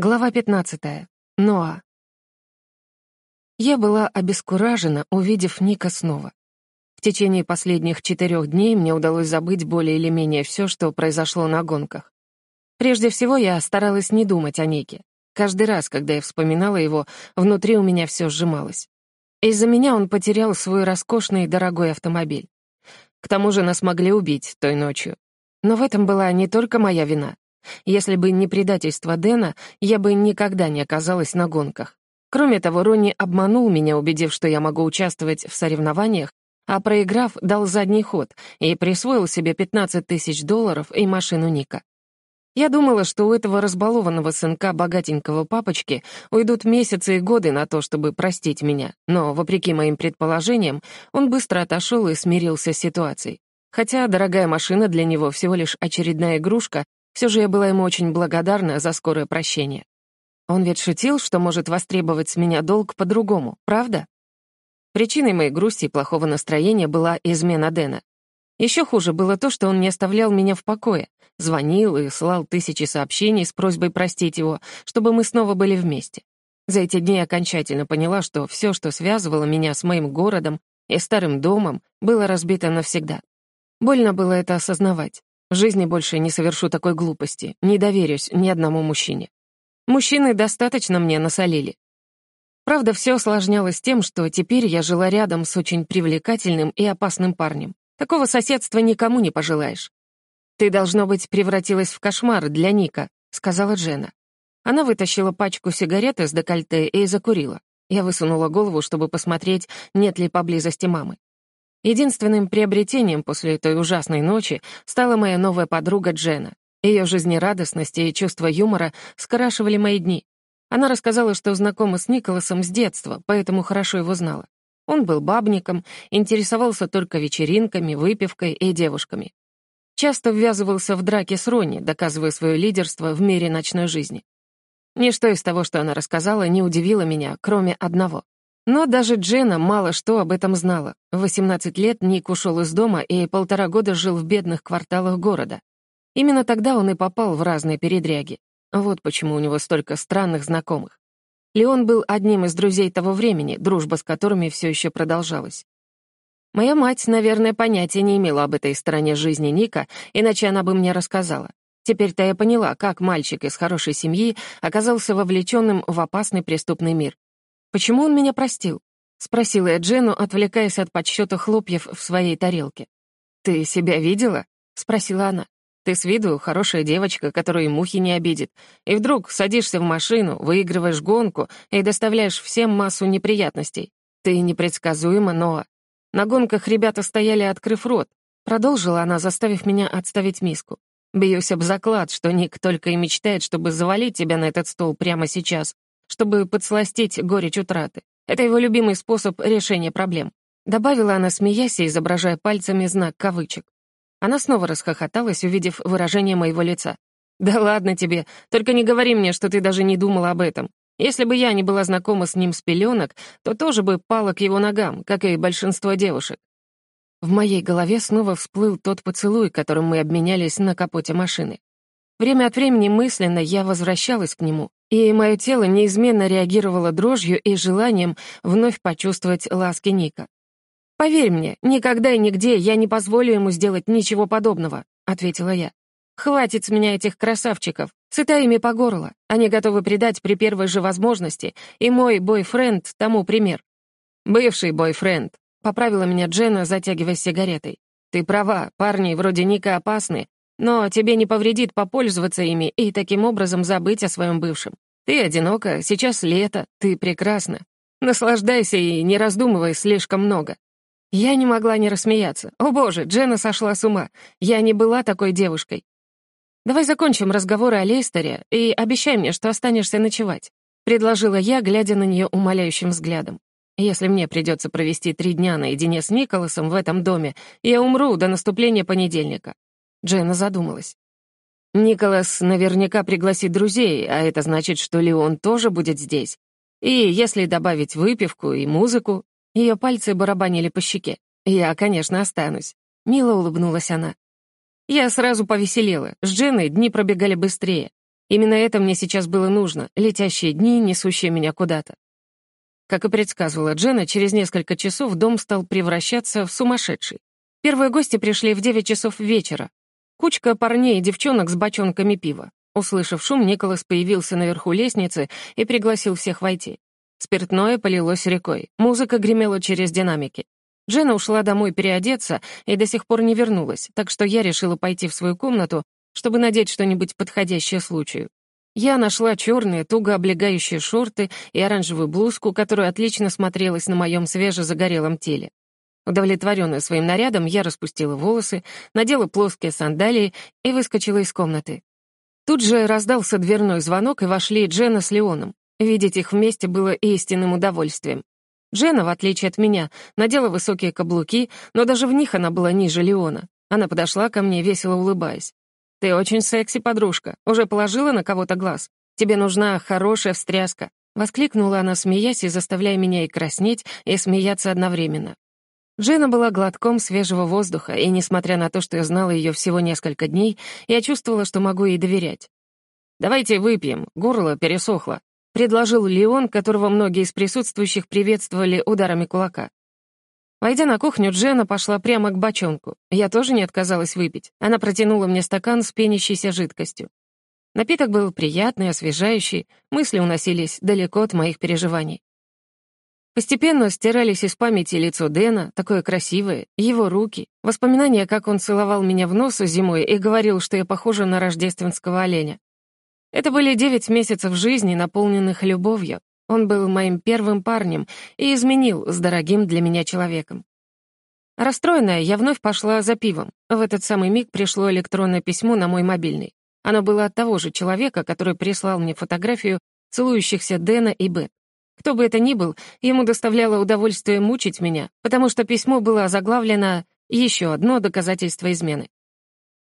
Глава 15. Ноа. Я была обескуражена, увидев Ника снова. В течение последних четырех дней мне удалось забыть более или менее все, что произошло на гонках. Прежде всего, я старалась не думать о Нике. Каждый раз, когда я вспоминала его, внутри у меня все сжималось. Из-за меня он потерял свой роскошный и дорогой автомобиль. К тому же нас могли убить той ночью. Но в этом была не только моя вина. Если бы не предательство Дэна, я бы никогда не оказалась на гонках. Кроме того, Ронни обманул меня, убедив, что я могу участвовать в соревнованиях, а проиграв, дал задний ход и присвоил себе 15 тысяч долларов и машину Ника. Я думала, что у этого разбалованного сынка богатенького папочки уйдут месяцы и годы на то, чтобы простить меня, но, вопреки моим предположениям, он быстро отошел и смирился с ситуацией. Хотя дорогая машина для него всего лишь очередная игрушка, все же я была ему очень благодарна за скорое прощение. Он ведь шутил, что может востребовать с меня долг по-другому, правда? Причиной моей грусти и плохого настроения была измена Дэна. Еще хуже было то, что он не оставлял меня в покое, звонил и слал тысячи сообщений с просьбой простить его, чтобы мы снова были вместе. За эти дни я окончательно поняла, что все, что связывало меня с моим городом и старым домом, было разбито навсегда. Больно было это осознавать. В жизни больше не совершу такой глупости, не доверюсь ни одному мужчине. Мужчины достаточно мне насолили. Правда, все осложнялось тем, что теперь я жила рядом с очень привлекательным и опасным парнем. Такого соседства никому не пожелаешь. «Ты, должно быть, превратилась в кошмар для Ника», — сказала Джена. Она вытащила пачку сигарет из декольте и закурила. Я высунула голову, чтобы посмотреть, нет ли поблизости мамы. Единственным приобретением после той ужасной ночи стала моя новая подруга Джена. Ее жизнерадостность и чувство юмора скрашивали мои дни. Она рассказала, что знакома с Николасом с детства, поэтому хорошо его знала. Он был бабником, интересовался только вечеринками, выпивкой и девушками. Часто ввязывался в драки с Ронни, доказывая свое лидерство в мире ночной жизни. Ничто из того, что она рассказала, не удивило меня, кроме одного. Но даже Джена мало что об этом знала. В 18 лет Ник ушел из дома и полтора года жил в бедных кварталах города. Именно тогда он и попал в разные передряги. Вот почему у него столько странных знакомых. Леон был одним из друзей того времени, дружба с которыми все еще продолжалась. Моя мать, наверное, понятия не имела об этой стороне жизни Ника, иначе она бы мне рассказала. Теперь-то я поняла, как мальчик из хорошей семьи оказался вовлеченным в опасный преступный мир. «Почему он меня простил?» — спросила я Джену, отвлекаясь от подсчета хлопьев в своей тарелке. «Ты себя видела?» — спросила она. «Ты с виду хорошая девочка, которую мухи не обидит, и вдруг садишься в машину, выигрываешь гонку и доставляешь всем массу неприятностей. Ты непредсказуема, Ноа. На гонках ребята стояли, открыв рот. Продолжила она, заставив меня отставить миску. Бьюсь об заклад, что Ник только и мечтает, чтобы завалить тебя на этот стол прямо сейчас, чтобы подсластить горечь утраты. Это его любимый способ решения проблем. Добавила она, смеясь и изображая пальцами знак кавычек. Она снова расхохоталась, увидев выражение моего лица. «Да ладно тебе, только не говори мне, что ты даже не думала об этом. Если бы я не была знакома с ним с пеленок, то тоже бы пала к его ногам, как и большинство девушек». В моей голове снова всплыл тот поцелуй, которым мы обменялись на капоте машины. Время от времени мысленно я возвращалась к нему, и мое тело неизменно реагировало дрожью и желанием вновь почувствовать ласки Ника. «Поверь мне, никогда и нигде я не позволю ему сделать ничего подобного», — ответила я. «Хватит с меня этих красавчиков, сыта ими по горло. Они готовы предать при первой же возможности, и мой бойфренд тому пример». «Бывший бойфренд», — поправила меня Джена, затягиваясь сигаретой. «Ты права, парни вроде Ника опасны, но тебе не повредит попользоваться ими и таким образом забыть о своем бывшем. Ты одинока, сейчас лето, ты прекрасна. Наслаждайся и не раздумывай слишком много. Я не могла не рассмеяться. О боже, Джена сошла с ума. Я не была такой девушкой. Давай закончим разговоры о Лейстере и обещай мне, что останешься ночевать. Предложила я, глядя на нее умоляющим взглядом. Если мне придется провести три дня наедине с Николасом в этом доме, я умру до наступления понедельника. Джена задумалась. Николас наверняка пригласит друзей, а это значит, что Леон тоже будет здесь. И если добавить выпивку и музыку, ее пальцы барабанили по щеке. Я, конечно, останусь. Мило улыбнулась она. Я сразу повеселела. С Дженой дни пробегали быстрее. Именно это мне сейчас было нужно, летящие дни, несущие меня куда-то. Как и предсказывала Джена, через несколько часов дом стал превращаться в сумасшедший. Первые гости пришли в 9 часов вечера. Кучка парней и девчонок с бочонками пива. Услышав шум, Николас появился наверху лестницы и пригласил всех войти. Спиртное полилось рекой, музыка гремела через динамики. Джена ушла домой переодеться и до сих пор не вернулась, так что я решила пойти в свою комнату, чтобы надеть что-нибудь подходящее случаю. Я нашла черные, туго облегающие шорты и оранжевую блузку, которая отлично смотрелась на моем свежезагорелом теле. Удовлетворенная своим нарядом, я распустила волосы, надела плоские сандалии и выскочила из комнаты. Тут же раздался дверной звонок, и вошли Джена с Леоном. Видеть их вместе было истинным удовольствием. Джена, в отличие от меня, надела высокие каблуки, но даже в них она была ниже Леона. Она подошла ко мне, весело улыбаясь. «Ты очень секси, подружка. Уже положила на кого-то глаз? Тебе нужна хорошая встряска», — воскликнула она, смеясь и заставляя меня и краснеть, и смеяться одновременно. Джена была глотком свежего воздуха, и, несмотря на то, что я знала ее всего несколько дней, я чувствовала, что могу ей доверять. «Давайте выпьем, горло пересохло», — предложил Леон, которого многие из присутствующих приветствовали ударами кулака. Войдя на кухню, Джена пошла прямо к бочонку. Я тоже не отказалась выпить. Она протянула мне стакан с пенящейся жидкостью. Напиток был приятный, освежающий, мысли уносились далеко от моих переживаний. Постепенно стирались из памяти лицо Дэна, такое красивое, его руки, воспоминания, как он целовал меня в нос зимой и говорил, что я похожа на рождественского оленя. Это были девять месяцев жизни, наполненных любовью. Он был моим первым парнем и изменил с дорогим для меня человеком. Расстроенная, я вновь пошла за пивом. В этот самый миг пришло электронное письмо на мой мобильный. Оно было от того же человека, который прислал мне фотографию целующихся Дэна и Бет. Кто бы это ни был, ему доставляло удовольствие мучить меня, потому что письмо было заглавлено «Еще одно доказательство измены».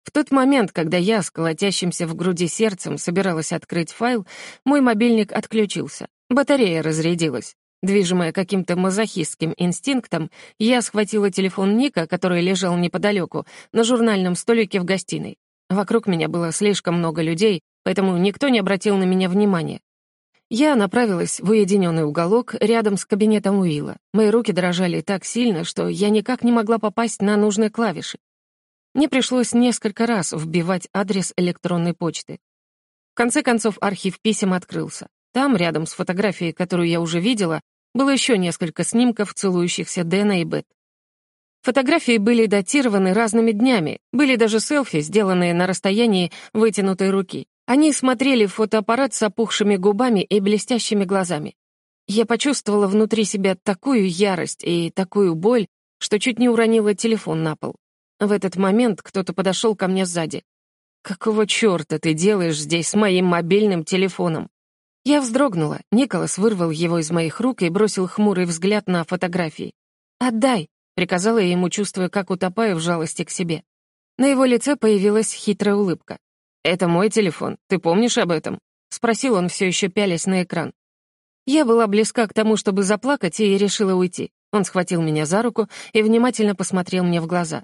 В тот момент, когда я с колотящимся в груди сердцем собиралась открыть файл, мой мобильник отключился. Батарея разрядилась. Движимая каким-то мазохистским инстинктом, я схватила телефон Ника, который лежал неподалеку, на журнальном столике в гостиной. Вокруг меня было слишком много людей, поэтому никто не обратил на меня внимания. Я направилась в уединенный уголок рядом с кабинетом Уилла. Мои руки дрожали так сильно, что я никак не могла попасть на нужные клавиши. Мне пришлось несколько раз вбивать адрес электронной почты. В конце концов, архив писем открылся. Там, рядом с фотографией, которую я уже видела, было еще несколько снимков целующихся Дэна и Бет. Фотографии были датированы разными днями, были даже селфи, сделанные на расстоянии вытянутой руки. Они смотрели в фотоаппарат с опухшими губами и блестящими глазами. Я почувствовала внутри себя такую ярость и такую боль, что чуть не уронила телефон на пол. В этот момент кто-то подошел ко мне сзади. «Какого черта ты делаешь здесь с моим мобильным телефоном?» Я вздрогнула. Николас вырвал его из моих рук и бросил хмурый взгляд на фотографии. «Отдай!» — приказала я ему, чувствуя, как утопаю в жалости к себе. На его лице появилась хитрая улыбка. «Это мой телефон. Ты помнишь об этом?» — спросил он, все еще пялясь на экран. Я была близка к тому, чтобы заплакать, и решила уйти. Он схватил меня за руку и внимательно посмотрел мне в глаза.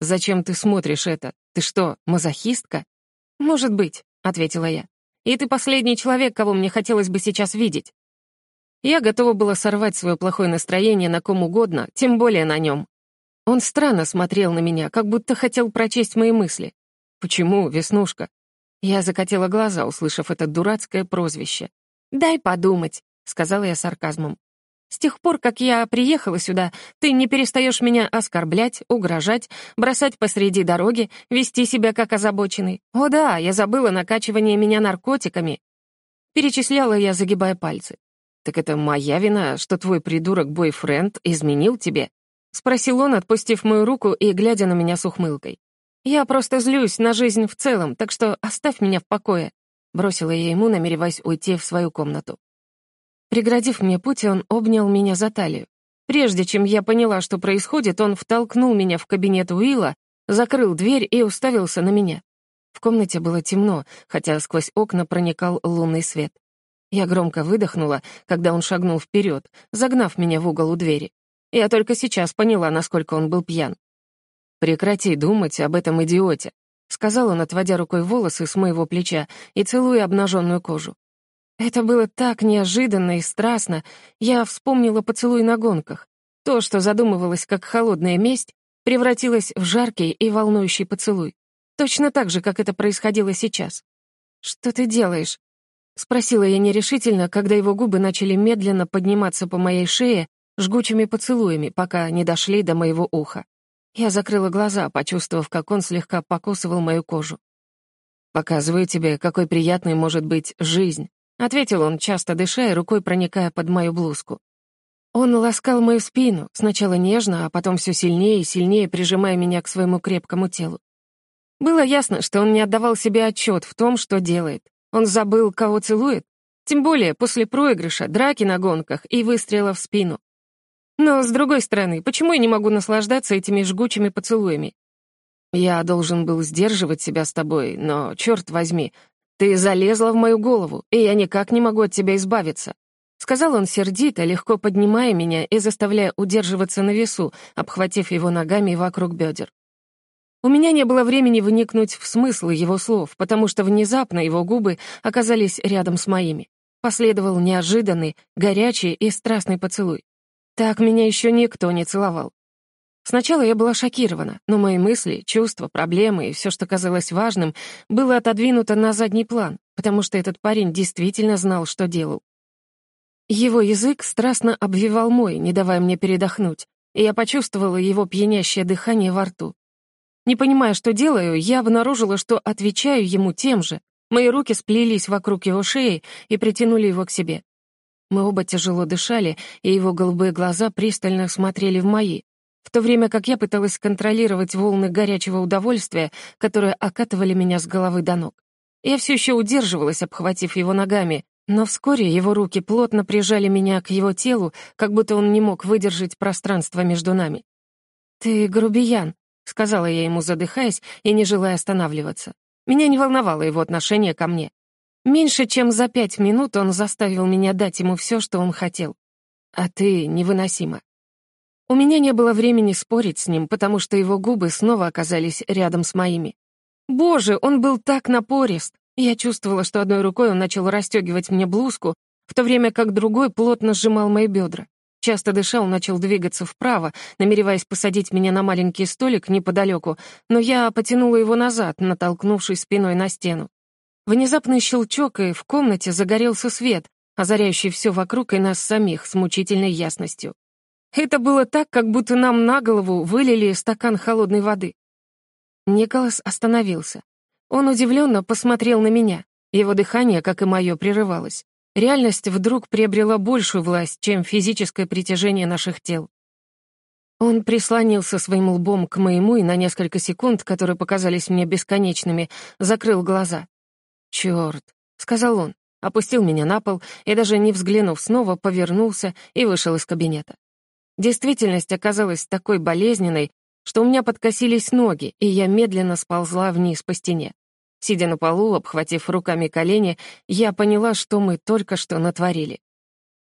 «Зачем ты смотришь это? Ты что, мазохистка?» «Может быть», — ответила я. «И ты последний человек, кого мне хотелось бы сейчас видеть». Я готова была сорвать свое плохое настроение на ком угодно, тем более на нем. Он странно смотрел на меня, как будто хотел прочесть мои мысли. «Почему, Веснушка?» Я закатила глаза, услышав это дурацкое прозвище. «Дай подумать», — сказала я сарказмом. «С тех пор, как я приехала сюда, ты не перестаешь меня оскорблять, угрожать, бросать посреди дороги, вести себя как озабоченный. О да, я забыла накачивание меня наркотиками». Перечисляла я, загибая пальцы. «Так это моя вина, что твой придурок-бойфренд изменил тебе?» — спросил он, отпустив мою руку и глядя на меня с ухмылкой. «Я просто злюсь на жизнь в целом, так что оставь меня в покое», — бросила я ему, намереваясь уйти в свою комнату. Преградив мне путь, он обнял меня за талию. Прежде чем я поняла, что происходит, он втолкнул меня в кабинет Уилла, закрыл дверь и уставился на меня. В комнате было темно, хотя сквозь окна проникал лунный свет. Я громко выдохнула, когда он шагнул вперед, загнав меня в угол у двери. Я только сейчас поняла, насколько он был пьян. «Прекрати думать об этом идиоте», — сказал он, отводя рукой волосы с моего плеча и целуя обнаженную кожу. Это было так неожиданно и страстно. Я вспомнила поцелуй на гонках. То, что задумывалось как холодная месть, превратилось в жаркий и волнующий поцелуй. Точно так же, как это происходило сейчас. «Что ты делаешь?» — спросила я нерешительно, когда его губы начали медленно подниматься по моей шее жгучими поцелуями, пока не дошли до моего уха. Я закрыла глаза, почувствовав, как он слегка покусывал мою кожу. «Показываю тебе, какой приятной может быть жизнь», — ответил он, часто дыша и рукой проникая под мою блузку. Он ласкал мою спину, сначала нежно, а потом все сильнее и сильнее прижимая меня к своему крепкому телу. Было ясно, что он не отдавал себе отчет в том, что делает. Он забыл, кого целует. Тем более после проигрыша, драки на гонках и выстрела в спину. Но, с другой стороны, почему я не могу наслаждаться этими жгучими поцелуями? Я должен был сдерживать себя с тобой, но, черт возьми, «Ты залезла в мою голову, и я никак не могу от тебя избавиться», — сказал он сердито, легко поднимая меня и заставляя удерживаться на весу, обхватив его ногами вокруг бедер. У меня не было времени вникнуть в смысл его слов, потому что внезапно его губы оказались рядом с моими. Последовал неожиданный, горячий и страстный поцелуй. Так меня еще никто не целовал. Сначала я была шокирована, но мои мысли, чувства, проблемы и все, что казалось важным, было отодвинуто на задний план, потому что этот парень действительно знал, что делал. Его язык страстно обвивал мой, не давая мне передохнуть, и я почувствовала его пьянящее дыхание во рту. Не понимая, что делаю, я обнаружила, что отвечаю ему тем же. Мои руки сплелись вокруг его шеи и притянули его к себе. Мы оба тяжело дышали, и его голубые глаза пристально смотрели в мои, в то время как я пыталась контролировать волны горячего удовольствия, которые окатывали меня с головы до ног. Я все еще удерживалась, обхватив его ногами, но вскоре его руки плотно прижали меня к его телу, как будто он не мог выдержать пространство между нами. «Ты грубиян», — сказала я ему, задыхаясь и не желая останавливаться. Меня не волновало его отношение ко мне. Меньше чем за пять минут он заставил меня дать ему все, что он хотел. А ты невыносима. У меня не было времени спорить с ним, потому что его губы снова оказались рядом с моими. Боже, он был так напорист! Я чувствовала, что одной рукой он начал расстегивать мне блузку, в то время как другой плотно сжимал мои бедра. Часто дыша, он начал двигаться вправо, намереваясь посадить меня на маленький столик неподалеку, но я потянула его назад, натолкнувшись спиной на стену. Внезапный щелчок, и в комнате загорелся свет, озаряющий все вокруг и нас самих с мучительной ясностью. Это было так, как будто нам на голову вылили стакан холодной воды. Николас остановился. Он удивленно посмотрел на меня. Его дыхание, как и мое, прерывалось. Реальность вдруг приобрела большую власть, чем физическое притяжение наших тел. Он прислонился своим лбом к моему и на несколько секунд, которые показались мне бесконечными, закрыл глаза. «Чёрт», — сказал он, опустил меня на пол и, даже не взглянув снова, повернулся и вышел из кабинета. Действительность оказалась такой болезненной, что у меня подкосились ноги, и я медленно сползла вниз по стене. Сидя на полу, обхватив руками колени, я поняла, что мы только что натворили.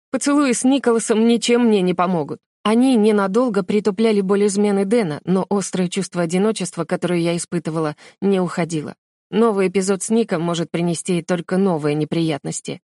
Поцелуи с Николасом ничем мне не помогут. Они ненадолго притупляли боль измены Дэна, но острое чувство одиночества, которое я испытывала, не уходило. Новый эпизод с Ником может принести только новые неприятности.